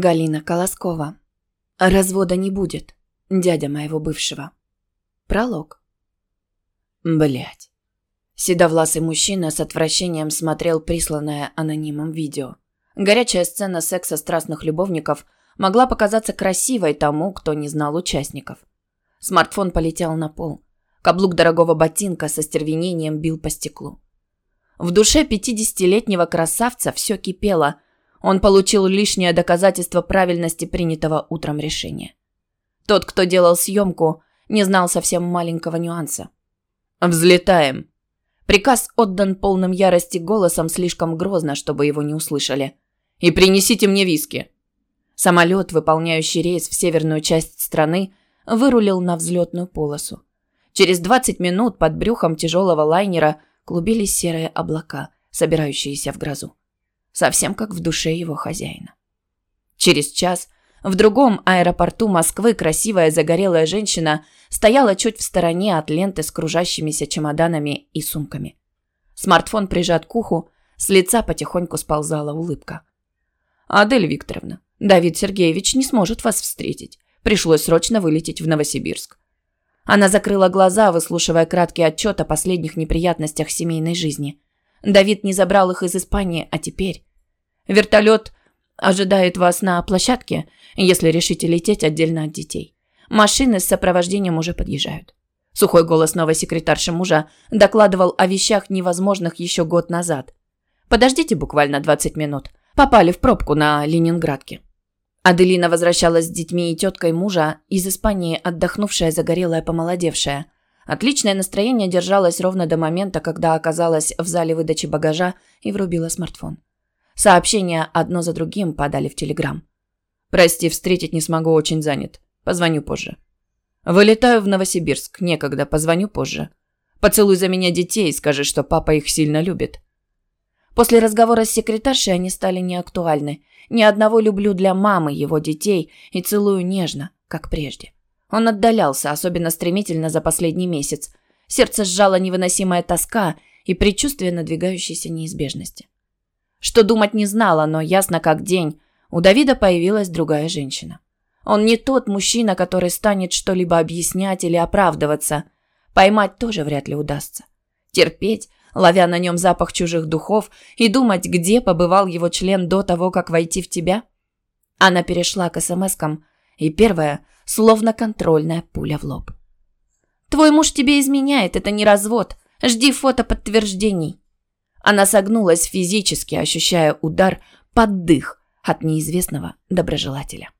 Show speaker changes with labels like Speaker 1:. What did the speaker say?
Speaker 1: Галина Колоскова. Развода не будет. Дядя моего бывшего. Пролог. Блять. Седовласый мужчина с отвращением смотрел присланное анонимом видео. Горячая сцена секса страстных любовников могла показаться красивой тому, кто не знал участников. Смартфон полетел на пол. Каблук дорогого ботинка со стервенением бил по стеклу. В душе 50-летнего красавца все кипело. Он получил лишнее доказательство правильности принятого утром решения. Тот, кто делал съемку, не знал совсем маленького нюанса. «Взлетаем!» Приказ отдан полным ярости голосом слишком грозно, чтобы его не услышали. «И принесите мне виски!» Самолет, выполняющий рейс в северную часть страны, вырулил на взлетную полосу. Через 20 минут под брюхом тяжелого лайнера клубились серые облака, собирающиеся в грозу. Совсем как в душе его хозяина. Через час в другом аэропорту Москвы красивая загорелая женщина стояла чуть в стороне от ленты с кружащимися чемоданами и сумками. Смартфон прижат к уху, с лица потихоньку сползала улыбка. «Адель Викторовна, Давид Сергеевич не сможет вас встретить. Пришлось срочно вылететь в Новосибирск». Она закрыла глаза, выслушивая краткий отчет о последних неприятностях семейной жизни. Давид не забрал их из Испании, а теперь... Вертолет ожидает вас на площадке, если решите лететь отдельно от детей. Машины с сопровождением уже подъезжают. Сухой голос новой секретарши мужа докладывал о вещах невозможных еще год назад. Подождите буквально 20 минут. Попали в пробку на Ленинградке. Аделина возвращалась с детьми и теткой мужа из Испании, отдохнувшая, загорелая, помолодевшая. Отличное настроение держалось ровно до момента, когда оказалась в зале выдачи багажа и врубила смартфон. Сообщения одно за другим падали в Телеграм. «Прости, встретить не смогу, очень занят. Позвоню позже». «Вылетаю в Новосибирск, некогда, позвоню позже. Поцелуй за меня детей, скажи, что папа их сильно любит». После разговора с секретаршей они стали неактуальны. Ни одного люблю для мамы его детей и целую нежно, как прежде. Он отдалялся, особенно стремительно за последний месяц. Сердце сжало невыносимая тоска и предчувствие надвигающейся неизбежности. Что думать не знала, но ясно как день. У Давида появилась другая женщина. Он не тот мужчина, который станет что-либо объяснять или оправдываться. Поймать тоже вряд ли удастся. Терпеть, ловя на нем запах чужих духов, и думать, где побывал его член до того, как войти в тебя? Она перешла к смскам, и первая, словно контрольная пуля в лоб. «Твой муж тебе изменяет, это не развод. Жди фото подтверждений». Она согнулась физически, ощущая удар под дых от неизвестного доброжелателя.